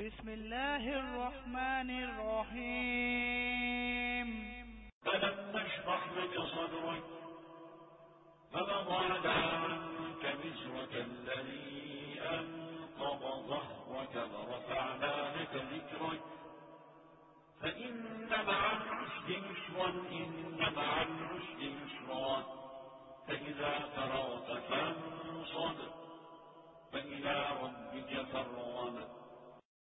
بسم الله الرحمن الرحيم فلم نشرح لك صدرك فوضعنا عنك وزرك الذي أنقض ظهرك ورفعنا لك ذكرك فإن مع العسر يسرا إن مع العسر يسرا فإذا فرغت فانصب فإلى ربك فارغب